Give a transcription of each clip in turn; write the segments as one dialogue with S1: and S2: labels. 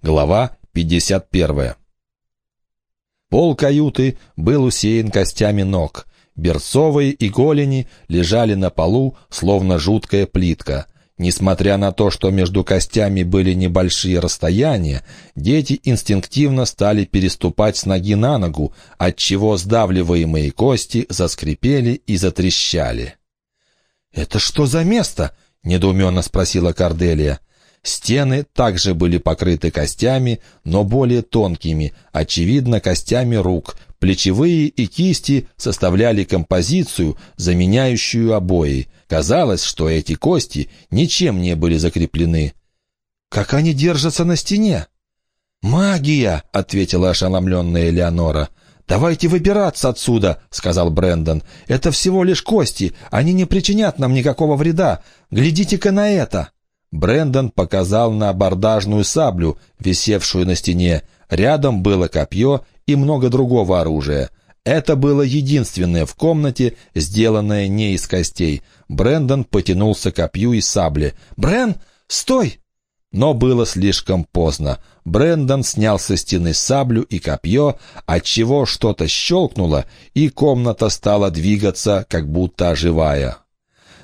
S1: Глава 51. Пол каюты был усеян костями ног. Берцовые и голени лежали на полу, словно жуткая плитка. Несмотря на то, что между костями были небольшие расстояния, дети инстинктивно стали переступать с ноги на ногу, отчего сдавливаемые кости заскрипели и затрещали. «Это что за место?» — недоуменно спросила Корделия. Стены также были покрыты костями, но более тонкими, очевидно, костями рук. Плечевые и кисти составляли композицию, заменяющую обои. Казалось, что эти кости ничем не были закреплены. «Как они держатся на стене?» «Магия!» — ответила ошеломленная Элеонора. «Давайте выбираться отсюда», — сказал Брэндон. «Это всего лишь кости, они не причинят нам никакого вреда. Глядите-ка на это!» Брендон показал на абордажную саблю, висевшую на стене. Рядом было копье и много другого оружия. Это было единственное в комнате, сделанное не из костей. Брендон потянулся к копью и сабле. «Брен, стой!» Но было слишком поздно. Брендон снял со стены саблю и копье, отчего что-то щелкнуло, и комната стала двигаться, как будто оживая.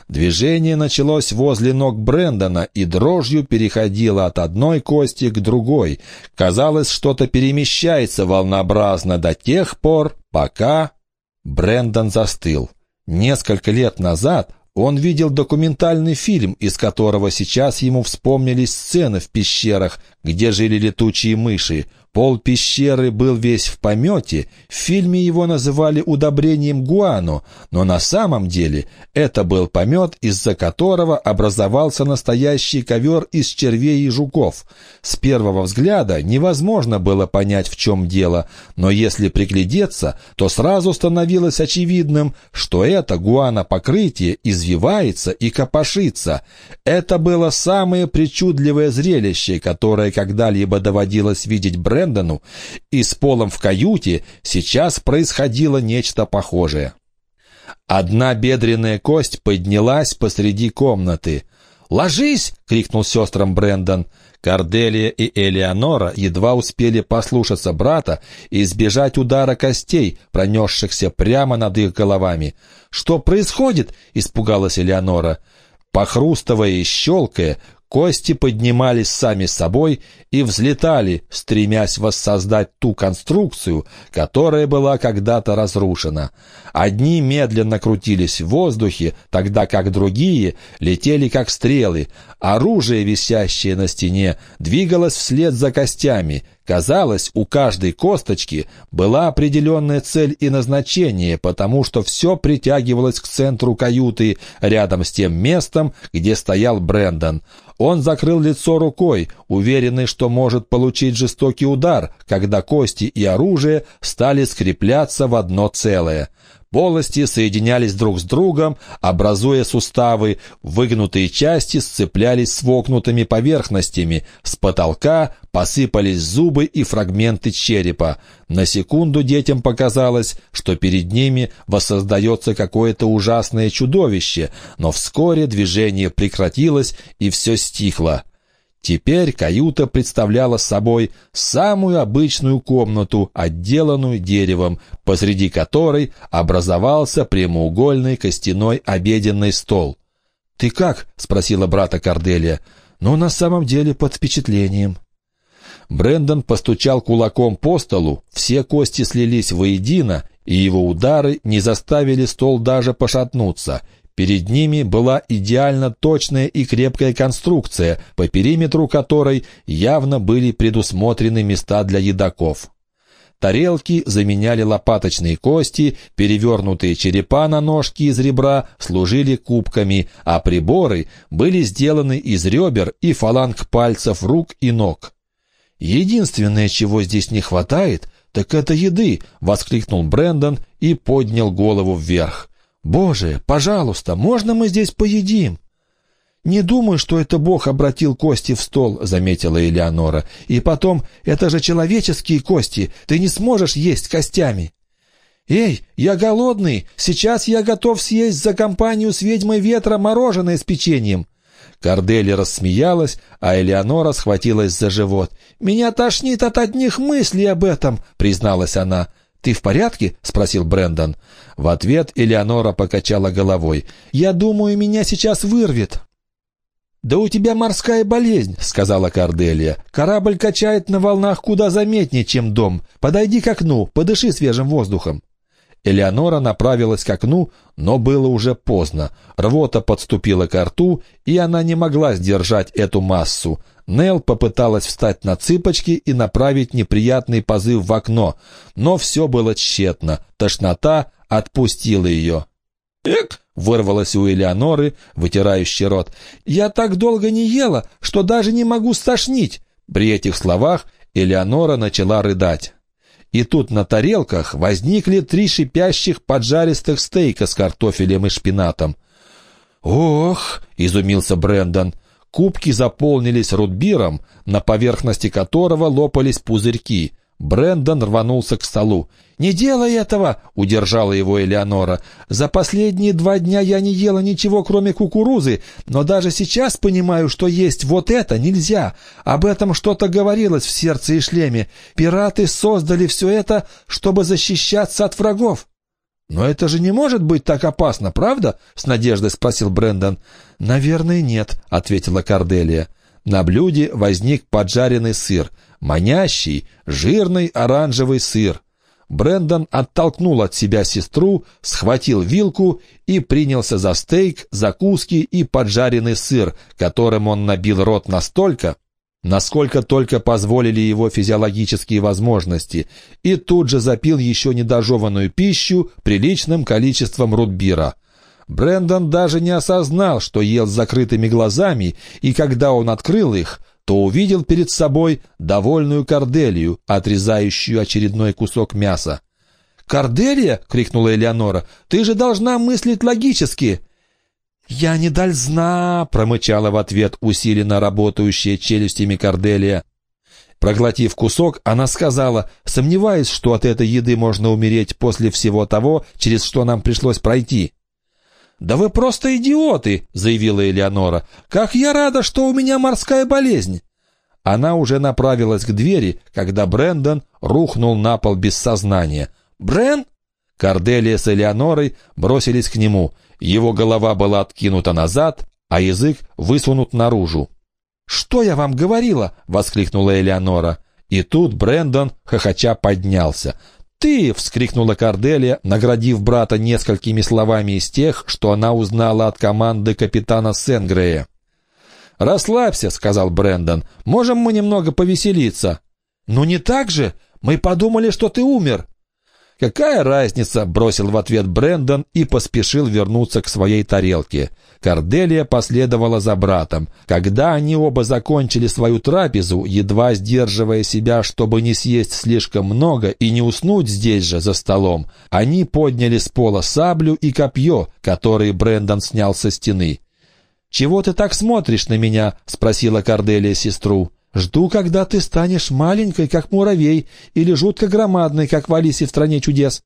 S1: Движение началось возле ног Брэндона и дрожью переходило от одной кости к другой. Казалось, что-то перемещается волнообразно до тех пор, пока... Брэндон застыл. Несколько лет назад он видел документальный фильм, из которого сейчас ему вспомнились сцены в пещерах, где жили летучие мыши. Пол пещеры был весь в помете, в фильме его называли удобрением гуано, но на самом деле это был помет, из-за которого образовался настоящий ковер из червей и жуков. С первого взгляда невозможно было понять, в чем дело, но если приглядеться, то сразу становилось очевидным, что это гуано-покрытие извивается и копошится. Это было самое причудливое зрелище, которое когда-либо доводилось видеть Брэд Брэндону, и с Полом в каюте сейчас происходило нечто похожее. Одна бедренная кость поднялась посреди комнаты. «Ложись!» — крикнул сестрам Брэндон. Корделия и Элеонора едва успели послушаться брата и избежать удара костей, пронесшихся прямо над их головами. «Что происходит?» — испугалась Элеонора. Похрустывая и щелкая, Кости поднимались сами собой и взлетали, стремясь воссоздать ту конструкцию, которая была когда-то разрушена. Одни медленно крутились в воздухе, тогда как другие летели как стрелы. Оружие, висящее на стене, двигалось вслед за костями. Казалось, у каждой косточки была определенная цель и назначение, потому что все притягивалось к центру каюты, рядом с тем местом, где стоял Брэндон. Он закрыл лицо рукой, уверенный, что может получить жестокий удар, когда кости и оружие стали скрепляться в одно целое. Полости соединялись друг с другом, образуя суставы, выгнутые части сцеплялись с вогнутыми поверхностями, с потолка посыпались зубы и фрагменты черепа. На секунду детям показалось, что перед ними воссоздается какое-то ужасное чудовище, но вскоре движение прекратилось и все стихло. Теперь каюта представляла собой самую обычную комнату, отделанную деревом, посреди которой образовался прямоугольный костяной обеденный стол. «Ты как?» — спросила брата Корделия. «Ну, на самом деле под впечатлением». Брендон постучал кулаком по столу, все кости слились воедино, и его удары не заставили стол даже пошатнуться — Перед ними была идеально точная и крепкая конструкция, по периметру которой явно были предусмотрены места для едоков. Тарелки заменяли лопаточные кости, перевернутые черепа на ножки из ребра служили кубками, а приборы были сделаны из ребер и фаланг пальцев рук и ног. «Единственное, чего здесь не хватает, так это еды!» — воскликнул Брэндон и поднял голову вверх. «Боже, пожалуйста, можно мы здесь поедим?» «Не думаю, что это Бог обратил кости в стол», — заметила Элеонора. «И потом, это же человеческие кости, ты не сможешь есть костями». «Эй, я голодный, сейчас я готов съесть за компанию с ведьмой ветра мороженое с печеньем». Кордели рассмеялась, а Элеонора схватилась за живот. «Меня тошнит от одних мыслей об этом», — призналась она. «Ты в порядке?» — спросил Брендон. В ответ Элеонора покачала головой. «Я думаю, меня сейчас вырвет». «Да у тебя морская болезнь», — сказала Корделия. «Корабль качает на волнах куда заметнее, чем дом. Подойди к окну, подыши свежим воздухом». Элеонора направилась к окну, но было уже поздно. Рвота подступила к рту, и она не могла сдержать эту массу. Нел попыталась встать на цыпочки и направить неприятный позыв в окно, но все было тщетно. Тошнота отпустила ее. «Эк!» — вырвалось у Элеоноры, вытирающий рот. «Я так долго не ела, что даже не могу стошнить!» При этих словах Элеонора начала рыдать. И тут на тарелках возникли три шипящих поджаристых стейка с картофелем и шпинатом. «Ох!» — изумился Брендон. Кубки заполнились рудбиром, на поверхности которого лопались пузырьки — Брендон рванулся к столу. «Не делай этого!» — удержала его Элеонора. «За последние два дня я не ела ничего, кроме кукурузы, но даже сейчас понимаю, что есть вот это нельзя. Об этом что-то говорилось в сердце и шлеме. Пираты создали все это, чтобы защищаться от врагов». «Но это же не может быть так опасно, правда?» — с надеждой спросил Брендон. «Наверное, нет», — ответила Корделия. На блюде возник поджаренный сыр — Манящий, жирный оранжевый сыр. Брендон оттолкнул от себя сестру, схватил вилку и принялся за стейк, закуски и поджаренный сыр, которым он набил рот настолько, насколько только позволили его физиологические возможности, и тут же запил еще недожеванную пищу приличным количеством рудбира. Брендон даже не осознал, что ел с закрытыми глазами, и когда он открыл их, то увидел перед собой довольную Корделию, отрезающую очередной кусок мяса. «Корделия!» — крикнула Элеонора. «Ты же должна мыслить логически!» «Я не дользна!» — промычала в ответ усиленно работающая челюстями Корделия. Проглотив кусок, она сказала, сомневаясь, что от этой еды можно умереть после всего того, через что нам пришлось пройти. «Да вы просто идиоты!» — заявила Элеонора. «Как я рада, что у меня морская болезнь!» Она уже направилась к двери, когда Брэндон рухнул на пол без сознания. «Брен?» Корделия с Элеонорой бросились к нему. Его голова была откинута назад, а язык высунут наружу. «Что я вам говорила?» — воскликнула Элеонора. И тут Брэндон, хохоча, поднялся ты!» — вскрикнула Корделия, наградив брата несколькими словами из тех, что она узнала от команды капитана Сенгрея. «Расслабься», — сказал Брэндон. «Можем мы немного повеселиться?» «Ну не так же! Мы подумали, что ты умер!» «Какая разница?» — бросил в ответ Брендон и поспешил вернуться к своей тарелке. Корделия последовала за братом. Когда они оба закончили свою трапезу, едва сдерживая себя, чтобы не съесть слишком много и не уснуть здесь же, за столом, они подняли с пола саблю и копье, которые Брендон снял со стены. «Чего ты так смотришь на меня?» — спросила Корделия сестру. Жду, когда ты станешь маленькой, как муравей, или жутко громадной, как в Алисе в стране чудес.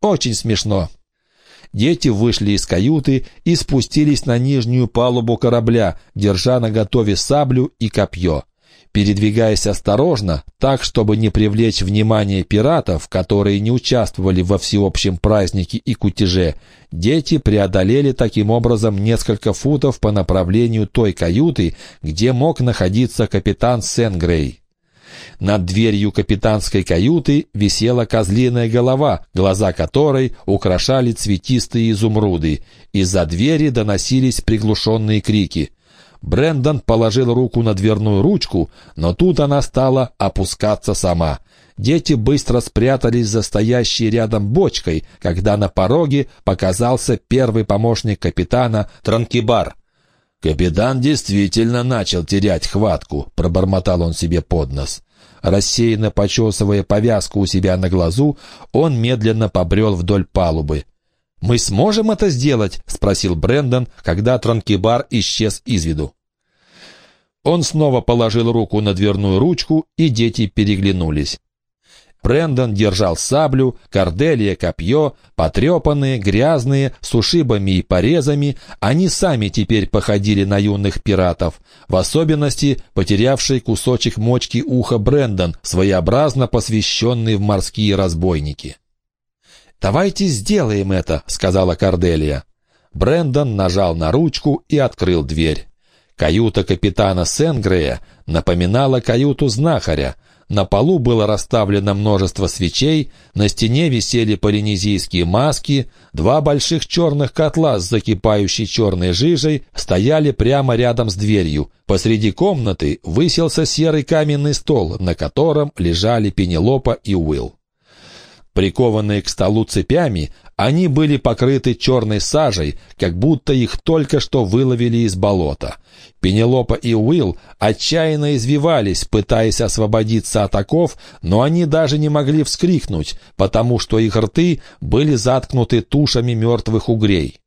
S1: Очень смешно. Дети вышли из каюты и спустились на нижнюю палубу корабля, держа на готове саблю и копье. Передвигаясь осторожно, так, чтобы не привлечь внимание пиратов, которые не участвовали во всеобщем празднике и кутеже, дети преодолели таким образом несколько футов по направлению той каюты, где мог находиться капитан Сенгрей. Над дверью капитанской каюты висела козлиная голова, глаза которой украшали цветистые изумруды. Из-за двери доносились приглушенные крики. Брендон положил руку на дверную ручку, но тут она стала опускаться сама. Дети быстро спрятались за стоящей рядом бочкой, когда на пороге показался первый помощник капитана Транкибар. «Капитан действительно начал терять хватку», — пробормотал он себе под нос. Рассеянно почесывая повязку у себя на глазу, он медленно побрел вдоль палубы. «Мы сможем это сделать?» — спросил Брендон, когда Транкибар исчез из виду. Он снова положил руку на дверную ручку, и дети переглянулись. Брендон держал саблю, Корделия — копье, потрепанные, грязные, с ушибами и порезами, они сами теперь походили на юных пиратов, в особенности потерявший кусочек мочки уха Брендон, своеобразно посвященный в морские разбойники. «Давайте сделаем это», — сказала Корделия. Брендон нажал на ручку и открыл дверь. Каюта капитана Сенгрея напоминала каюту знахаря. На полу было расставлено множество свечей, на стене висели полинезийские маски, два больших черных котла с закипающей черной жижей стояли прямо рядом с дверью. Посреди комнаты высился серый каменный стол, на котором лежали Пенелопа и Уилл. Прикованные к столу цепями, они были покрыты черной сажей, как будто их только что выловили из болота. Пенелопа и Уилл отчаянно извивались, пытаясь освободиться от оков, но они даже не могли вскрикнуть, потому что их рты были заткнуты тушами мертвых угрей.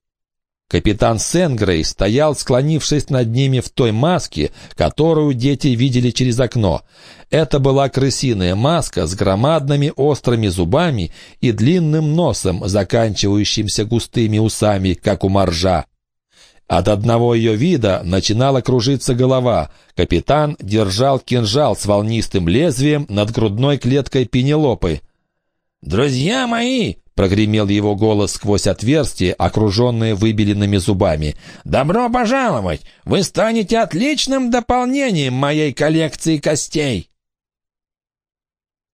S1: Капитан Сенгрей стоял, склонившись над ними в той маске, которую дети видели через окно. Это была крысиная маска с громадными острыми зубами и длинным носом, заканчивающимся густыми усами, как у моржа. От одного ее вида начинала кружиться голова. Капитан держал кинжал с волнистым лезвием над грудной клеткой Пенелопы. «Друзья мои!» Прогремел его голос сквозь отверстие, окруженное выбеленными зубами. «Добро пожаловать! Вы станете отличным дополнением моей коллекции костей!»